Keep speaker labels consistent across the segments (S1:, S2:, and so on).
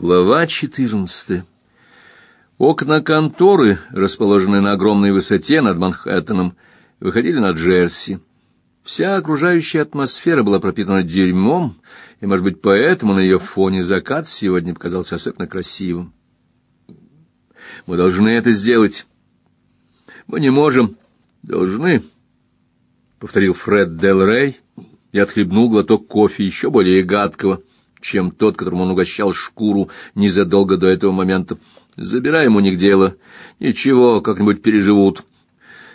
S1: Глава 14. Окна конторы, расположенные на огромной высоте над Манхэттеном, выходили на Джерси. Вся окружающая атмосфера была пропитана дерьмом, и, может быть, поэтому на ее фоне закат сегодня показался особенно красивым. Мы должны это сделать. Мы не можем. Должны, — повторил Фред Дел Рей и отхлебнул глоток кофе еще более гадкого, чем тот, которому он угощал шкуру незадолго до этого момента. Забирай ему них дело. Ничего, как-нибудь переживут.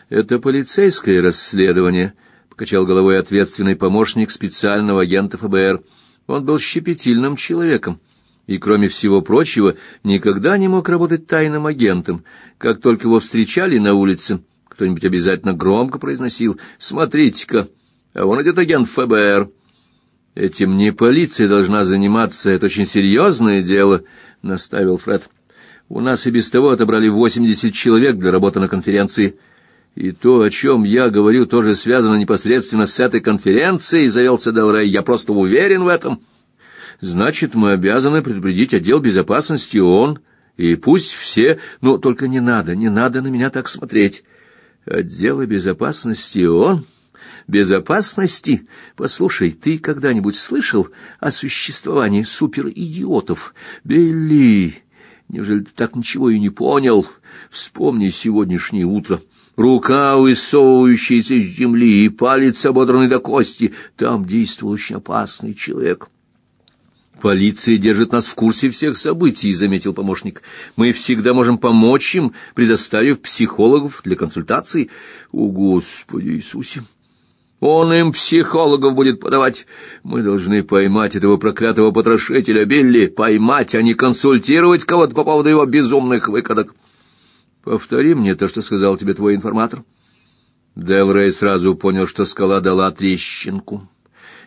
S1: Это полицейское расследование, покачал головой ответственный помощник специального агента ФБР. Он был щепетильным человеком и, кроме всего прочего, никогда не мог работать тайным агентом. Как только его встречали на улице, кто-нибудь обязательно громко произносил «Смотрите-ка, а вон идет агент ФБР». Этим не полиция должна заниматься, это очень серьезное дело, наставил Фред. У нас и без того отобрали восемьдесят человек для работы на конференции. И то, о чем я говорю, тоже связано непосредственно с этой конференцией, завелся Делрей. Я просто уверен в этом. Значит, мы обязаны предупредить отдел безопасности ООН, и пусть все, но только не надо, не надо на меня так смотреть. Отдел безопасности ООН безопасности. Послушай, ты когда-нибудь слышал о существовании суперидиотов? Билли, неужели ты так ничего и не понял? Вспомни сегодняшнее утро. Рука, высовывающаяся из земли, и палец, ободранный до кости. Там действовал очень опасный человек. Полиция держит нас в курсе всех событий, заметил помощник. Мы всегда можем помочь им, предоставив психологов для консультации. О, Господи Иисусе! Он им психологов будет подавать. Мы должны поймать этого проклятого потрошителя Билли, поймать, а не консультировать кого-то по поводу его безумных выходок. Повтори мне то, что сказал тебе твой информатор. Делрей сразу понял, что скала дала трещинку.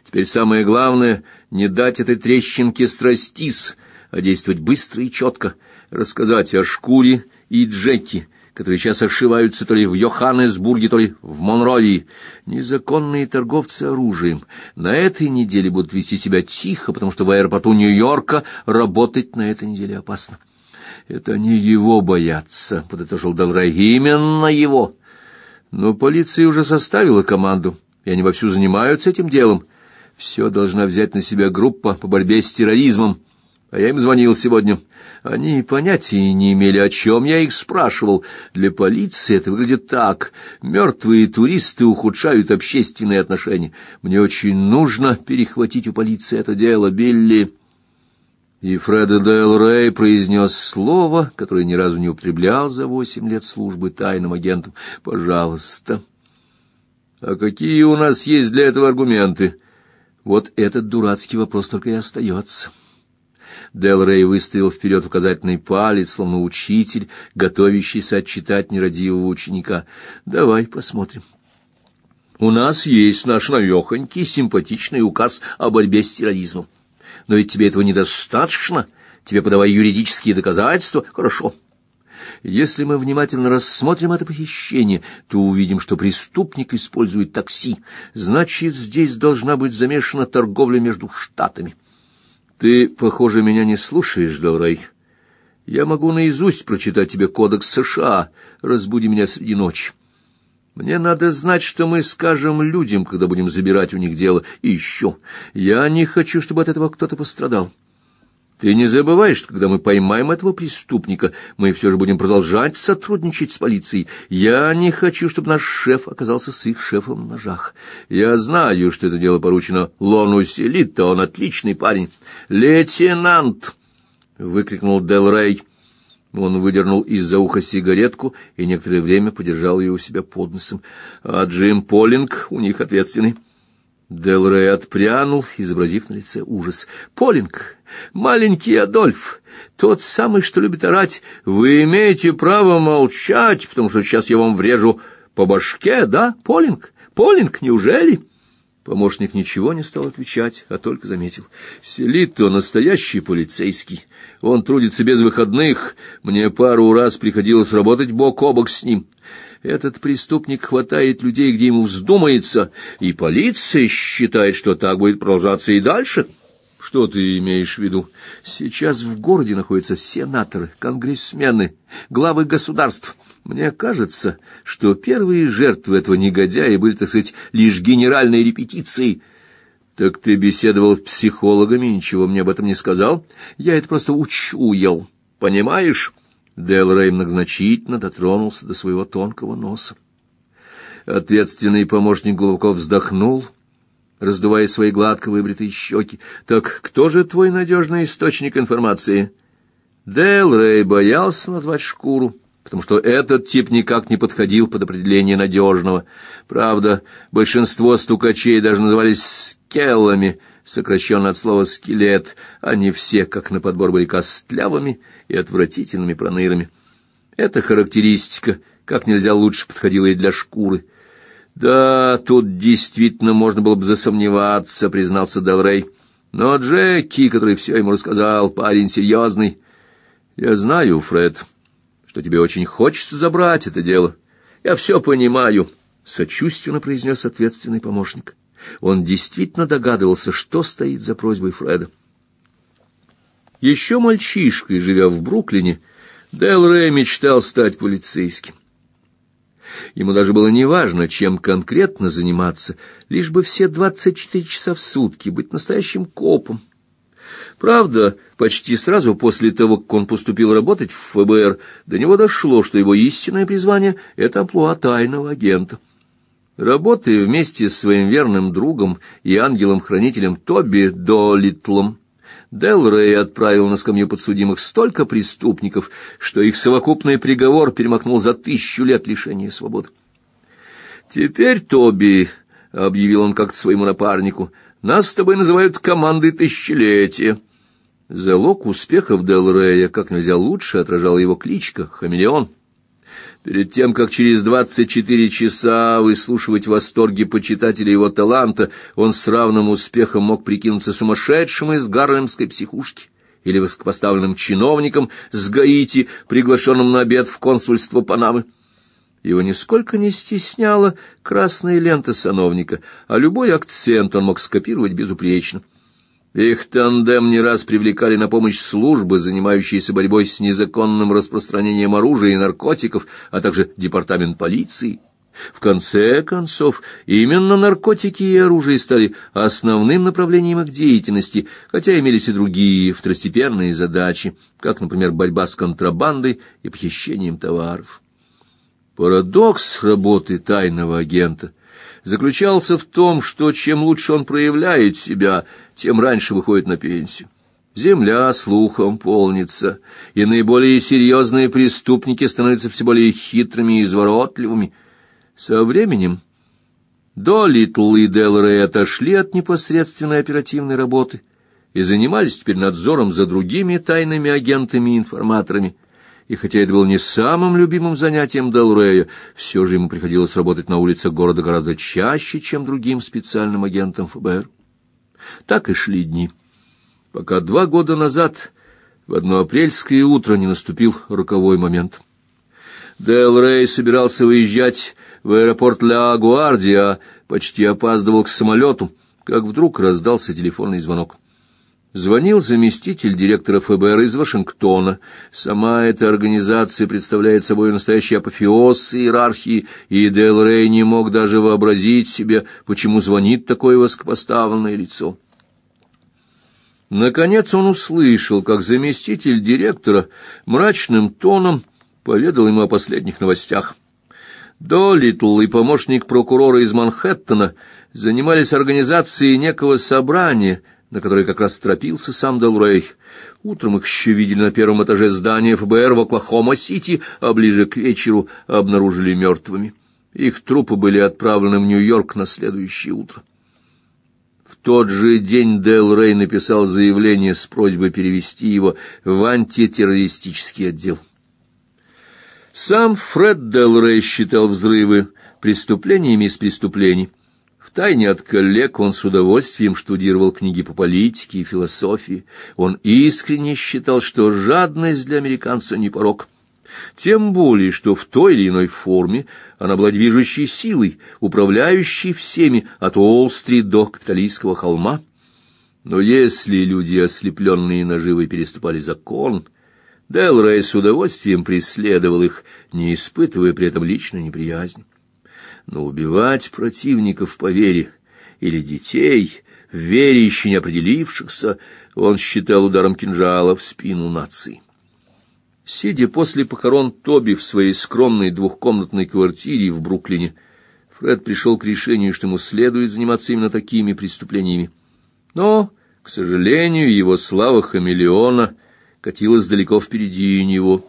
S1: Теперь самое главное — не дать этой трещинке страстись, а действовать быстро и четко, рассказать о шкуре и Джеки, которые сейчас ошиваются то ли в Йоханнесбурге, то ли в Монровии. Незаконные торговцы оружием на этой неделе будут вести себя тихо, потому что в аэропорту Нью-Йорка работать на этой неделе опасно. Это они его боятся, подытожил Делрей. Именно его. Но полиция уже составила команду, и они вовсю занимаются этим делом. Все должна взять на себя группа по борьбе с терроризмом. А я им звонил сегодня. Они понятия не имели, о чем я их спрашивал. Для полиции это выглядит так. Мертвые туристы ухудшают общественные отношения. Мне очень нужно перехватить у полиции это дело, Билли. И Фред Дейл Рэй произнес слово, которое ни разу не употреблял за восемь лет службы тайным агентом. «Пожалуйста». «А какие у нас есть для этого аргументы?» «Вот этот дурацкий вопрос только и остается». Дел Рей выставил вперед указательный палец, словно учитель, готовящийся отчитать нерадивого ученика. «Давай посмотрим». «У нас есть наш навехонький симпатичный указ о борьбе с терроризмом. Но ведь тебе этого недостаточно. Тебе подавай юридические доказательства. Хорошо». Если мы внимательно рассмотрим это похищение, то увидим, что преступник использует такси. Значит, здесь должна быть замешана торговля между штатами. Ты, похоже, меня не слушаешь, Делрей. Я могу наизусть прочитать тебе кодекс США. Разбуди меня среди ночи. Мне надо знать, что мы скажем людям, когда будем забирать у них дело. И еще, я не хочу, чтобы от этого кто-то пострадал. Ты не забывай, что когда мы поймаем этого преступника, мы все же будем продолжать сотрудничать с полицией. Я не хочу, чтобы наш шеф оказался с их шефом в ножах. Я знаю, что это дело поручено Лону Селитто, он отличный парень. «Лейтенант!» — выкрикнул Дел Рей. Он выдернул из-за уха сигаретку и некоторое время подержал ее у себя под носом. А Джим Полинг у них ответственный. Делрей отпрянул, изобразив на лице ужас. «Полинг, маленький Адольф, тот самый, что любит орать, вы имеете право молчать, потому что сейчас я вам врежу по башке, да, Полинг? Полинг, неужели?» Помощник ничего не стал отвечать, а только заметил. Селито настоящий полицейский. Он трудится без выходных. Мне пару раз приходилось работать бок о бок с ним. Этот преступник хватает людей, где ему вздумается, и полиция считает, что так будет продолжаться и дальше. Что ты имеешь в виду? Сейчас в городе находятся сенаторы, конгрессмены, главы государств. Мне кажется, что первые жертвы этого негодяя были, так сказать, лишь генеральной репетицией. Так ты беседовал с психологами, ничего мне об этом не сказал? Я это просто учуял, понимаешь? Дэл Рэй многозначительно дотронулся до своего тонкого носа. Ответственный помощник глубоко вздохнул — раздувая свои гладко выбритые щеки. «Так кто же твой надежный источник информации?» Дэл Рэй боялся назвать шкуру, потому что этот тип никак не подходил под определение надежного. Правда, большинство стукачей даже назывались скеллами, сокращенно от слова «скелет». Они все, как на подбор, были костлявыми и отвратительными пронырами. Эта характеристика как нельзя лучше подходила и для шкуры — да, тут действительно можно было бы засомневаться, признался Делрей. Но Джеки, который все ему рассказал, парень серьезный. Я знаю, Фред, что тебе очень хочется забрать это дело. Я все понимаю, сочувственно произнес ответственный помощник. Он действительно догадывался, что стоит за просьбой Фреда. Еще мальчишкой, живя в Бруклине, Дэл Рэй мечтал стать полицейским. Ему даже было неважно, чем конкретно заниматься, лишь бы все двадцать четыре часа в сутки быть настоящим копом. Правда, почти сразу после того, как он поступил работать в ФБР, до него дошло, что его истинное призвание — это амплуа тайного агента. Работая вместе с своим верным другом и ангелом-хранителем Тоби Долитлом, Дел Рэй отправил на скамью подсудимых столько преступников, что их совокупный приговор перемахнул за тысячу лет лишения свободы. «Теперь, Тоби», — объявил он как-то своему напарнику, — «нас с тобой называют командой тысячелетия». Залог успехов Дел Рэя как нельзя лучше отражала его кличка «Хамелеон». Перед тем, как через двадцать четыре часа выслушивать восторги почитателей его таланта, он с равным успехом мог прикинуться сумасшедшим из гарлемской психушки или высокопоставленным чиновником с Гаити, приглашенным на обед в консульство Панамы. Его нисколько не стесняла красная лента сановника, а любой акцент он мог скопировать безупречно. Их тандем не раз привлекали на помощь службы, занимающиеся борьбой с незаконным распространением оружия и наркотиков, а также департамент полиции. В конце концов, именно наркотики и оружие стали основным направлением их деятельности, хотя имелись и другие второстепенные задачи, как, например, борьба с контрабандой и похищением товаров. Парадокс работы тайного агента заключался в том, что чем лучше он проявляет себя, тем раньше выходит на пенсию. Земля слухом полнится, и наиболее серьезные преступники становятся все более хитрыми и изворотливыми. Со временем до Литл и Делрей отошли от непосредственной оперативной работы и занимались теперь надзором за другими тайными агентами и информаторами и хотя это было не самым любимым занятием Делрея, все же ему приходилось работать на улицах города гораздо чаще, чем другим специальным агентам ФБР. Так и шли дни, пока два года назад в одно апрельское утро не наступил роковой момент. Дэл Рэй собирался выезжать в аэропорт Ла Гуардия, почти опаздывал к самолету, как вдруг раздался телефонный звонок. Звонил заместитель директора ФБР из Вашингтона. Сама эта организация представляет собой настоящий апофеоз иерархии, и Дэл Рэй не мог даже вообразить себе, почему звонит такое высокопоставленное лицо. Наконец он услышал, как заместитель директора мрачным тоном поведал ему о последних новостях. Долитл и помощник прокурора из Манхэттена занимались организацией некого собрания — на который как раз торопился сам Делрей. Утром их еще видели на первом этаже здания ФБР в Оклахома-Сити, а ближе к вечеру обнаружили мертвыми. Их трупы были отправлены в Нью-Йорк на следующее утро. В тот же день Дэл Рэй написал заявление с просьбой перевести его в антитеррористический отдел. Сам Фред Дэл Рэй считал взрывы преступлениями из преступлений. Втайне от коллег он с удовольствием штудировал книги по политике и философии. Он искренне считал, что жадность для американца не порок. Тем более, что в той или иной форме она была движущей силой, управляющей всеми от Уолл-стрит до Капитолийского холма. Но если люди, ослепленные наживой, переступали закон, Делрей с удовольствием преследовал их, не испытывая при этом личной неприязни. Но убивать противников по вере или детей, в вере еще не определившихся, он считал ударом кинжала в спину нации. Сидя после похорон Тоби в своей скромной двухкомнатной квартире в Бруклине, Фред пришел к решению, что ему следует заниматься именно такими преступлениями. Но, к сожалению, его слава хамелеона катилась далеко впереди него.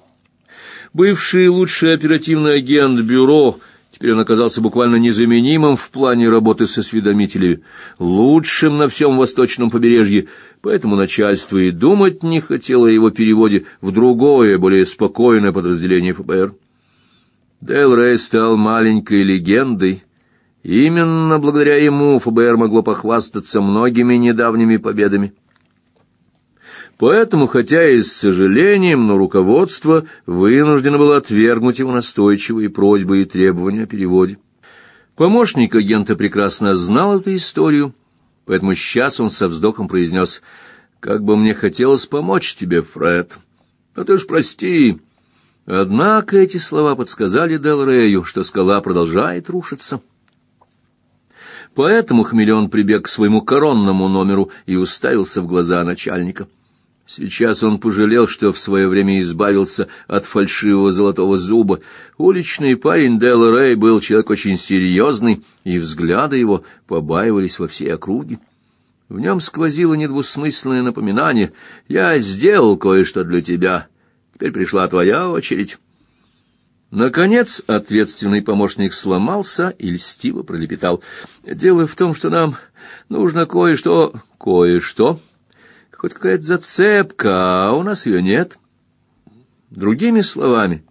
S1: Бывший лучший оперативный агент бюро Теперь он оказался буквально незаменимым в плане работы со осведомителями, лучшим на всем восточном побережье, поэтому начальство и думать не хотело о его переводе в другое, более спокойное подразделение ФБР. Дейл Рэй стал маленькой легендой. Именно благодаря ему ФБР могло похвастаться многими недавними победами. Поэтому, хотя и с сожалением, но руководство вынуждено было отвергнуть его настойчивые просьбы и требования о переводе. Помощник агента прекрасно знал эту историю, поэтому сейчас он со вздохом произнес «Как бы мне хотелось помочь тебе, Фред, а ты ж прости». Однако эти слова подсказали Делрею, что скала продолжает рушиться. Поэтому Хмелеон прибег к своему коронному номеру и уставился в глаза начальника. Сейчас он пожалел, что в свое время избавился от фальшивого золотого зуба. Уличный парень Дэл Рэй был человек очень серьезный, и взгляды его побаивались во всей округе. В нем сквозило недвусмысленное напоминание «Я сделал кое-что для тебя, теперь пришла твоя очередь». Наконец ответственный помощник сломался и льстиво пролепетал. «Дело в том, что нам нужно кое-что...» «Кое-что?» Хоть какая-то зацепка, а у нас ее нет. Другими словами,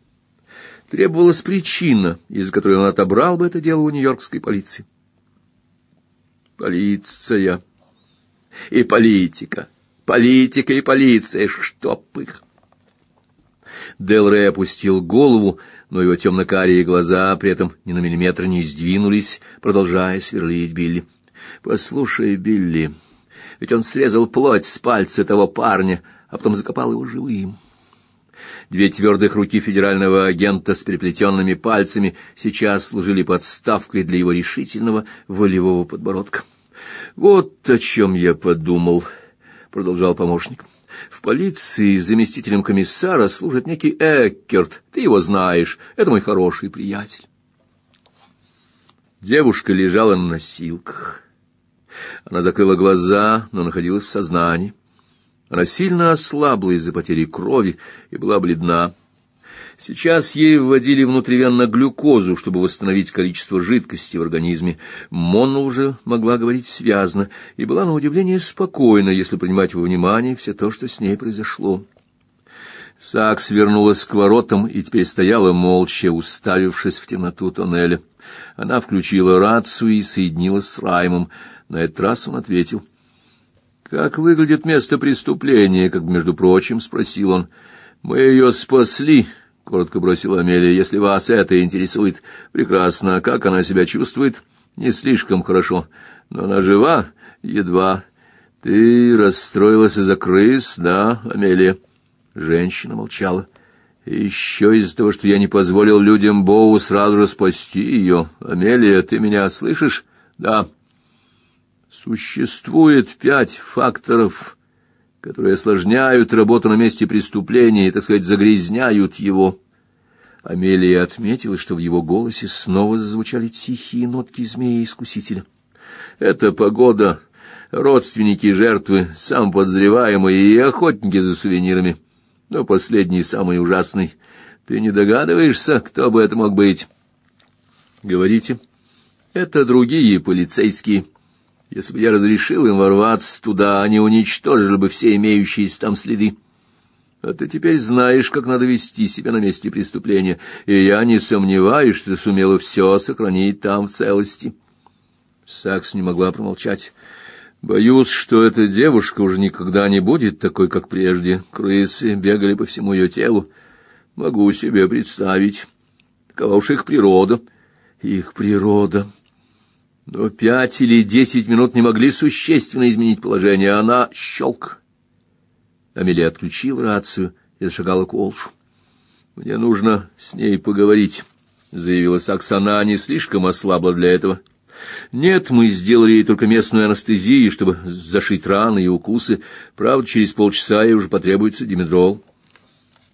S1: требовалась причина, из-за которой он отобрал бы это дело у нью-йоркской полиции. Полиция и политика, политика и полиция, чтоб их. Дел Рэй опустил голову, но его темно-карие глаза при этом ни на миллиметр не сдвинулись, продолжая сверлить Билли. «Послушай, Билли...» ведь он срезал плоть с пальца того парня, а потом закопал его живым. Две твердых руки федерального агента с переплетенными пальцами сейчас служили подставкой для его решительного волевого подбородка. «Вот о чем я подумал», — продолжал помощник. «В полиции заместителем комиссара служит некий Эккерт. Ты его знаешь. Это мой хороший приятель». Девушка лежала на носилках. Она закрыла глаза, но находилась в сознании. Она сильно ослабла из-за потери крови и была бледна. Сейчас ей вводили внутривенно глюкозу, чтобы восстановить количество жидкости в организме. Монна уже могла говорить связно и была на удивление спокойна, если принимать во внимание все то, что с ней произошло. Сакс вернулась к воротам и теперь стояла молча, уставившись в темноту тоннеля. Она включила рацию и соединилась с Раймом. На этот раз он ответил. «Как выглядит место преступления?» — как, между прочим, спросил он. «Мы ее спасли», — коротко бросила Амелия, — «если вас это интересует. Прекрасно. Как она себя чувствует?» «Не слишком хорошо. Но она жива? Едва. Ты расстроилась из-за крыс, да, Амелия?» Женщина молчала. «Еще из-за того, что я не позволил людям Боу сразу же спасти ее. Амелия, ты меня слышишь?» «Да». Существует пять факторов, которые осложняют работу на месте преступления и, так сказать, загрязняют его. Амелия отметила, что в его голосе снова зазвучали тихие нотки змея-искусителя. Это погода, родственники жертвы, сам подозреваемый и охотники за сувенирами. Но последний самый ужасный. Ты не догадываешься, кто бы это мог быть? Говорите. Это другие полицейские. Если бы я разрешил им ворваться туда, они уничтожили бы все имеющиеся там следы. А ты теперь знаешь, как надо вести себя на месте преступления, и я не сомневаюсь, что ты сумела все сохранить там в целости. Сакс не могла промолчать. Боюсь, что эта девушка уже никогда не будет такой, как прежде. Крысы бегали по всему ее телу. Могу себе представить. Такова уж их природа. Их природа. Но пять или десять минут не могли существенно изменить положение. Она щелк. Амелия отключила рацию и зашагала к Олшу. «Мне нужно с ней поговорить», — заявила Саксана, не слишком ослабла для этого. «Нет, мы сделали ей только местную анестезию, чтобы зашить раны и укусы. Правда, через полчаса ей уже потребуется димедрол».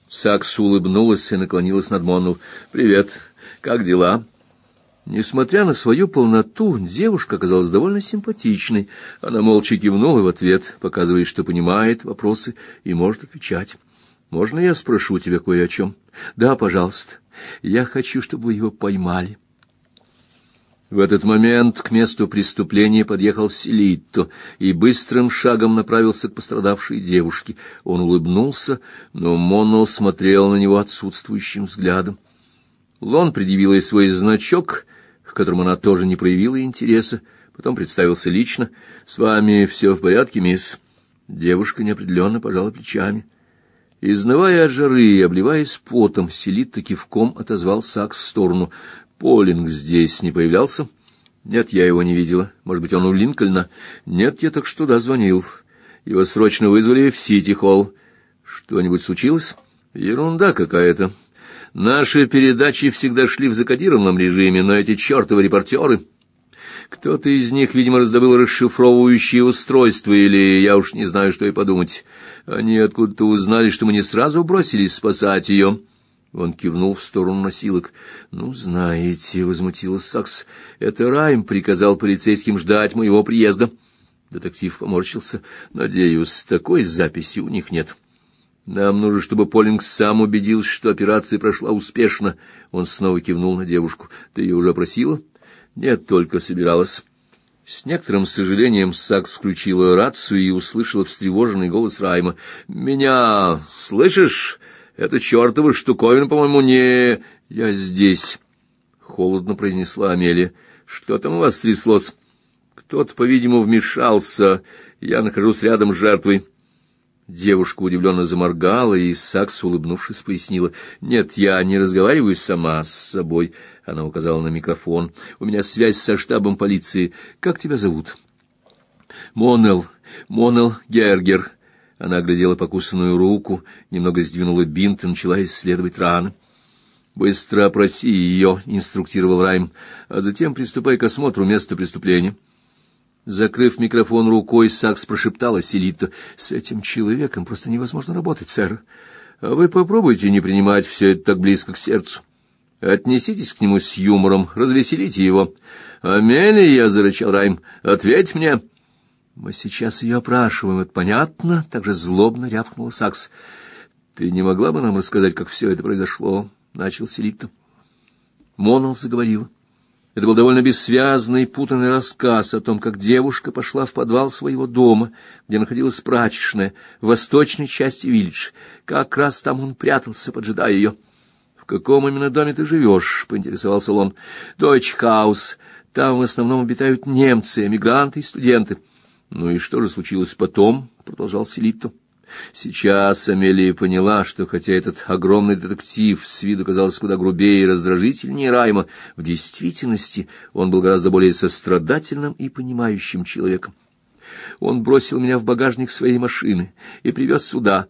S1: Сакс улыбнулась и наклонилась над Монну. «Привет, как дела?» Несмотря на свою полноту, девушка оказалась довольно симпатичной. Она молча кивнула в ответ, показывая, что понимает вопросы и может отвечать. «Можно я спрошу тебя кое о чем?» «Да, пожалуйста. Я хочу, чтобы вы его поймали». В этот момент к месту преступления подъехал Селитто и быстрым шагом направился к пострадавшей девушке. Он улыбнулся, но Моно смотрел на него отсутствующим взглядом. Лон предъявил ей свой значок, к которому она тоже не проявила интереса, потом представился лично. «С вами все в порядке, мисс?» Девушка неопределенно пожала плечами. Изнывая от жары и обливаясь потом, Селит кивком отозвал Сакс в сторону. «Полинг здесь не появлялся?» «Нет, я его не видела. Может быть, он у Линкольна?» «Нет, я так что туда звонил. Его срочно вызвали в Сити-холл. Что-нибудь случилось?» «Ерунда какая-то». Наши передачи всегда шли в закодированном режиме, но эти чертовы репортеры... Кто-то из них, видимо, раздобыл расшифровывающие устройства, или я уж не знаю, что и подумать. Они откуда-то узнали, что мы не сразу бросились спасать ее. Он кивнул в сторону носилок. «Ну, знаете», — возмутилась Сакс, — «это Райм приказал полицейским ждать моего приезда». Детектив поморщился. «Надеюсь, такой записи у них нет». Нам нужно, чтобы Полинг сам убедился, что операция прошла успешно. Он снова кивнул на девушку. Ты ее уже просила? Нет, только собиралась. С некоторым сожалением Сакс включила рацию и услышала встревоженный голос Райма. «Меня слышишь? Это чертова штуковина, по-моему, не... Я здесь», — холодно произнесла Амелия. «Что там у вас тряслось?» «Кто-то, по-видимому, вмешался. Я нахожусь рядом с жертвой». Девушка удивленно заморгала, и Сакс, улыбнувшись, пояснила. «Нет, я не разговариваю сама с собой», — она указала на микрофон. «У меня связь со штабом полиции. Как тебя зовут?» «Монел. Монел Гергер». Она оглядела покусанную руку, немного сдвинула бинт и начала исследовать раны. «Быстро опроси ее», — инструктировал Райм, — «а затем приступай к осмотру места преступления». Закрыв микрофон рукой, Сакс прошептала Селитто. «С этим человеком просто невозможно работать, сэр. А вы попробуйте не принимать все это так близко к сердцу. Отнеситесь к нему с юмором, развеселите его». «Амелия!» — зарычал Райм. «Ответь мне!» «Мы сейчас ее опрашиваем, это понятно?» — также злобно рявкнула Сакс. «Ты не могла бы нам рассказать, как все это произошло?» — начал Селитто. Монол заговорила. Это был довольно бессвязный, путанный рассказ о том, как девушка пошла в подвал своего дома, где находилась прачечная, в восточной части Вильдж. Как раз там он прятался, поджидая ее. «В каком именно доме ты живешь?» — поинтересовался он. «Дойчхаус. Там в основном обитают немцы, эмигранты и студенты». «Ну и что же случилось потом?» — продолжал Селитто. Сейчас Амелия поняла, что хотя этот огромный детектив с виду казался куда грубее и раздражительнее Райма, в действительности он был гораздо более сострадательным и понимающим человеком. Он бросил меня в багажник своей машины и привез сюда.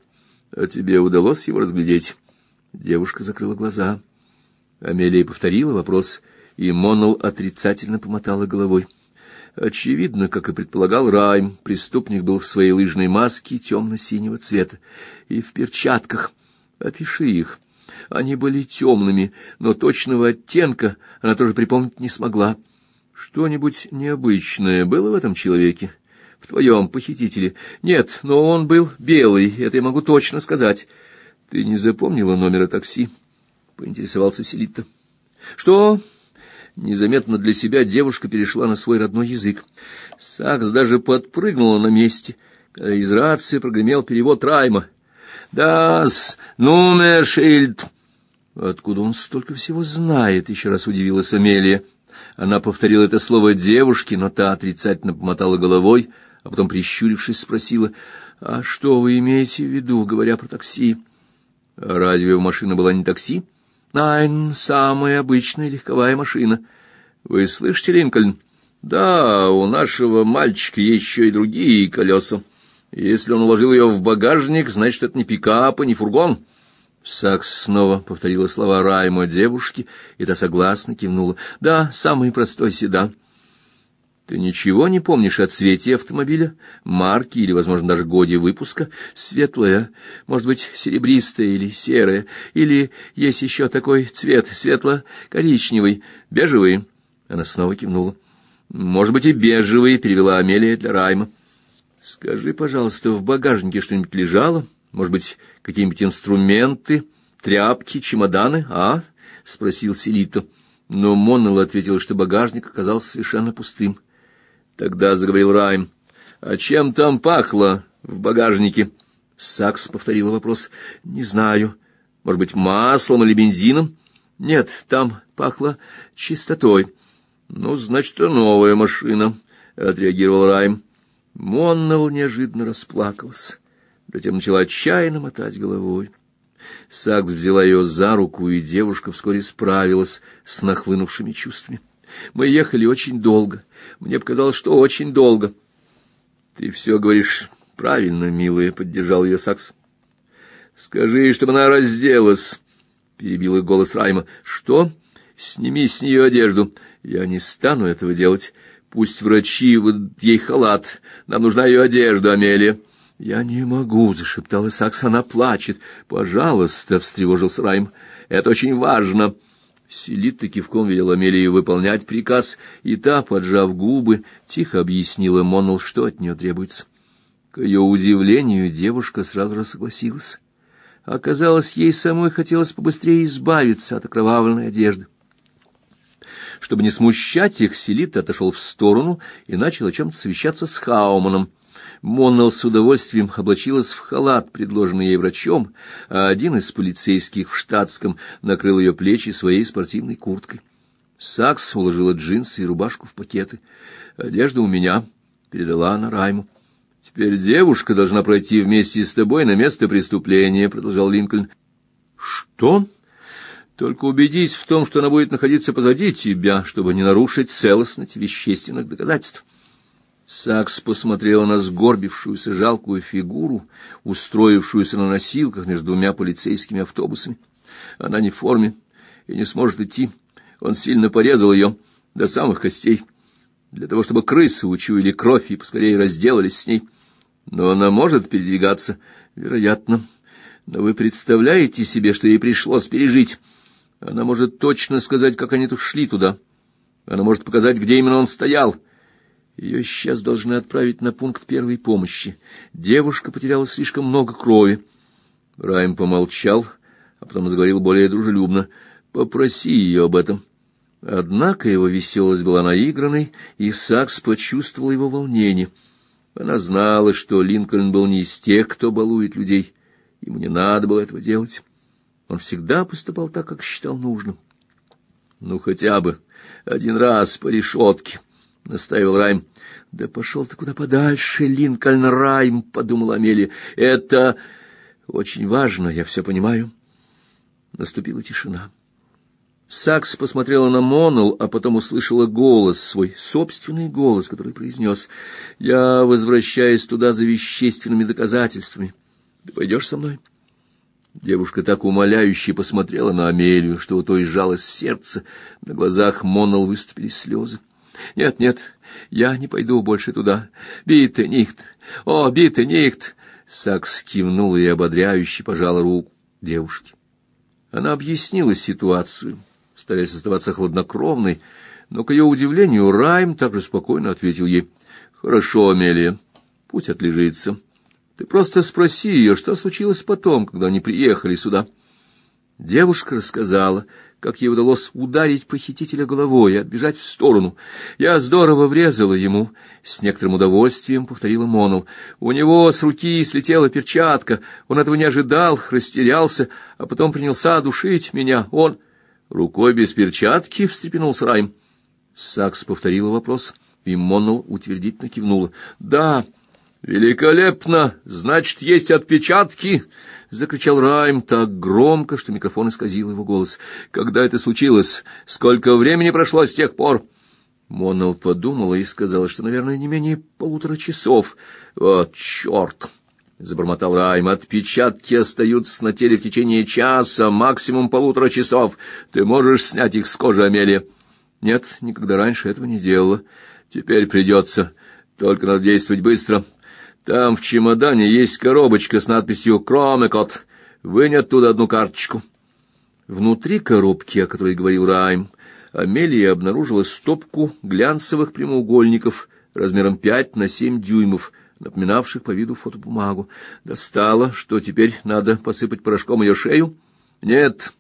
S1: А тебе удалось его разглядеть? Девушка закрыла глаза. Амелия повторила вопрос, и Монол отрицательно помотала головой. Очевидно, как и предполагал Райм, преступник был в своей лыжной маске темно-синего цвета и в перчатках. Опиши их. Они были темными, но точного оттенка она тоже припомнить не смогла. Что-нибудь необычное было в этом человеке? В твоем похитителе? Нет, но он был белый, это я могу точно сказать. Ты не запомнила номера такси? Поинтересовался Селитта. Что? Незаметно для себя девушка перешла на свой родной язык. Сакс даже подпрыгнула на месте, когда из рации прогремел перевод Райма. «Das Nummerschild!» Откуда он столько всего знает, еще раз удивилась Амелия. Она повторила это слово девушке, но та отрицательно помотала головой, а потом, прищурившись, спросила, «А что вы имеете в виду, говоря про такси?» «Разве машина была не такси?» Найн — самая обычная легковая машина. Вы слышите, Линкольн? Да, у нашего мальчика есть еще и другие колеса. Если он уложил ее в багажник, значит, это не пикап и не фургон. Сакс снова повторила слова Райма девушки, и та согласно кивнула. Да, самый простой седан. Ты ничего не помнишь о цвете автомобиля, марки или, возможно, даже годе выпуска? Светлая, может быть, серебристая или серая, или есть еще такой цвет, светло-коричневый, бежевый. Она снова кивнула. Может быть, и бежевый, перевела Амелия для Райма. Скажи, пожалуйста, в багажнике что-нибудь лежало? Может быть, какие-нибудь инструменты, тряпки, чемоданы, а? спросил Селито. Но Моннелл ответил, что багажник оказался совершенно пустым. Тогда заговорил Райм. «А чем там пахло в багажнике?» Сакс повторила вопрос. «Не знаю. Может быть, маслом или бензином?» «Нет, там пахло чистотой». «Ну, значит, это новая машина», — отреагировал Райм. Моннелл неожиданно расплакался. Затем начала отчаянно мотать головой. Сакс взяла ее за руку, и девушка вскоре справилась с нахлынувшими чувствами. Мы ехали очень долго. Мне показалось, что очень долго. Ты все говоришь правильно, милая, поддержал ее Сакс. Скажи, чтобы она разделась, перебил их голос Райма. Что? Сними с нее одежду. Я не стану этого делать. Пусть врачи выдадут ей халат. Нам нужна ее одежда, Амелия. Я не могу, зашептала Сакс, она плачет. Пожалуйста, встревожился Райм. Это очень важно. Селитта кивком велел Амелии выполнять приказ, и та, поджав губы, тихо объяснила Моннелл, что от нее требуется. К ее удивлению девушка сразу же согласилась. Оказалось, ей самой хотелось побыстрее избавиться от окровавленной одежды. Чтобы не смущать их, Селитта отошел в сторону и начал о чем-то совещаться с Хауманом. Моннелл с удовольствием облачилась в халат, предложенный ей врачом, а один из полицейских в штатском накрыл ее плечи своей спортивной курткой. Сакс уложила джинсы и рубашку в пакеты. «Одежда у меня», — передала она Райму. «Теперь девушка должна пройти вместе с тобой на место преступления», — продолжал Линкольн. «Что?» «Только убедись в том, что она будет находиться позади тебя, чтобы не нарушить целостность вещественных доказательств». Сакс посмотрел на сгорбившуюся жалкую фигуру, устроившуюся на носилках между двумя полицейскими автобусами. Она не в форме и не сможет идти. Он сильно порезал ее до самых костей, для того, чтобы крысы учуяли кровь и поскорее разделались с ней. Но она может передвигаться, вероятно. Но вы представляете себе, что ей пришлось пережить? Она может точно сказать, как они тут шли туда. Она может показать, где именно он стоял — ее сейчас должны отправить на пункт первой помощи. Девушка потеряла слишком много крови. Райм помолчал, а потом заговорил более дружелюбно. «Попроси ее об этом». Однако его веселость была наигранной, и Сакс почувствовал его волнение. Она знала, что Линкольн был не из тех, кто балует людей. Ему не надо было этого делать. Он всегда поступал так, как считал нужным. Ну, хотя бы один раз по решетке. — настаивал Райм. «Да пошел ты куда подальше, Линкольн Райм», — подумала Амелия. «Это очень важно, я все понимаю». Наступила тишина. Сакс посмотрела на Монул, а потом услышала голос свой, собственный голос, который произнес «Я возвращаюсь туда за вещественными доказательствами. Ты пойдешь со мной?» Девушка так умоляюще посмотрела на Амелию, что у той сжалось сердце, на глазах Монул выступили слезы. Нет, нет, я не пойду больше туда. Биtte нихт. О, биtte нихт. Сакс кивнул и ободряюще пожал руку девушке. Она объяснила ситуацию, стараясь оставаться хладнокровной, но, к ее удивлению, Райм также спокойно ответил ей. «Хорошо, Амелия, пусть отлежится. Ты просто спроси ее, что случилось потом, когда они приехали сюда». Девушка рассказала, как ей удалось ударить похитителя головой и отбежать в сторону. Я здорово врезала ему, с некоторым удовольствием повторила Монул. У него с руки слетела перчатка, он этого не ожидал, растерялся, а потом принялся душить меня. Он рукой без перчатки встрепенулся Райм. Сакс повторила вопрос, и Монул утвердительно кивнула. Да, великолепно, значит, есть отпечатки закричал Райм так громко, что микрофон исказил его голос. Когда это случилось? Сколько времени прошло с тех пор? Моннелл подумала и сказала, что, наверное, не менее полутора часов. «Вот черт!» — забормотал Райм. «Отпечатки остаются на теле в течение часа, максимум полутора часов. Ты можешь снять их с кожи, Амелия?» «Нет, никогда раньше этого не делала. Теперь придется. Только надо действовать быстро. Там в чемодане есть коробочка с надписью «Кромекот». Вынь оттуда одну карточку». Внутри коробки, о которой говорил Райм, — Амелия обнаружила стопку глянцевых прямоугольников размером 5 на 7 дюймов, напоминавших по виду фотобумагу. Достала, что теперь надо посыпать порошком ее шею? Нет.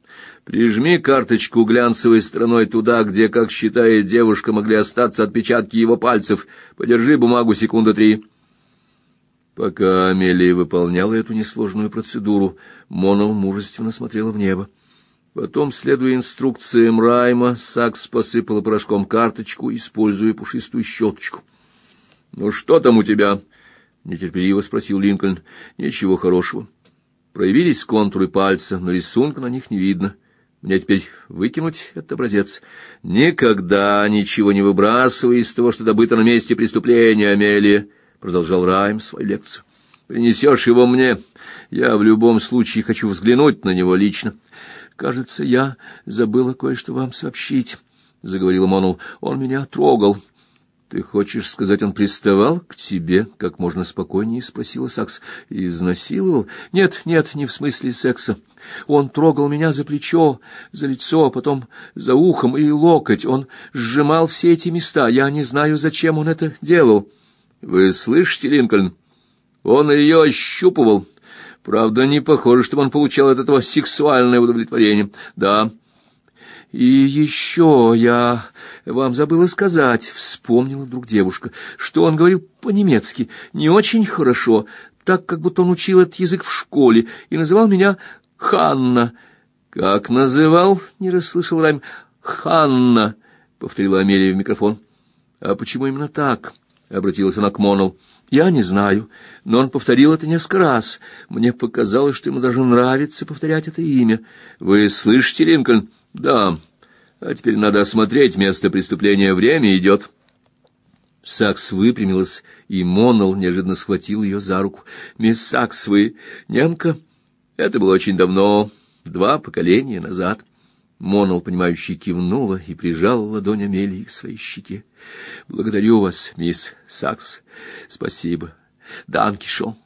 S1: Прижми карточку глянцевой стороной туда, где, как считает девушка, могли остаться отпечатки его пальцев. Подержи бумагу секунды три. Пока Амелия выполняла эту несложную процедуру, Монол мужественно смотрела в небо. Потом, следуя инструкциям Райма, Сакс посыпала порошком карточку, используя пушистую щеточку. «Ну что там у тебя?» — нетерпеливо спросил Линкольн. «Ничего хорошего. Проявились контуры пальца, но рисунка на них не видно. Мне теперь выкинуть этот образец. Никогда ничего не выбрасывай из того, что добыто на месте преступления, Амелия», — продолжал Райм свою лекцию. «Принесешь его мне. Я в любом случае хочу взглянуть на него лично». Кажется, я забыла кое-что вам сообщить, заговорила Монул. Он меня трогал. Ты хочешь сказать, он приставал к тебе? Как можно спокойнее спросила Сакс. Изнасиловал? Нет, нет, не в смысле секса. Он трогал меня за плечо, за лицо, а потом за ухом и локоть. Он сжимал все эти места. Я не знаю, зачем он это делал. Вы слышите, Линкольн? Он ее ощупывал. Правда, не похоже, чтобы он получал от этого сексуальное удовлетворение. Да. И еще я вам забыла сказать, вспомнила вдруг девушка, что он говорил по-немецки не очень хорошо, так как будто он учил этот язык в школе и называл меня Ханна. Как называл? Не расслышал Райм. Ханна, повторила Амелия в микрофон. А почему именно так? Обратилась она к Монол. Я не знаю, но он повторил это несколько раз. Мне показалось, что ему даже нравится повторять это имя. Вы слышите, Линкольн? Да. А теперь надо осмотреть место преступления. Время идет. Сакс выпрямилась, и Моннелл неожиданно схватил ее за руку. «Мисс Сакс, вы немка?» «Это было очень давно, два поколения назад». Монол, понимающий, кивнула и прижала ладонь Амелии к своей щеке. «Благодарю вас, мисс Сакс. Спасибо. Данкишон».